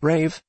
Brave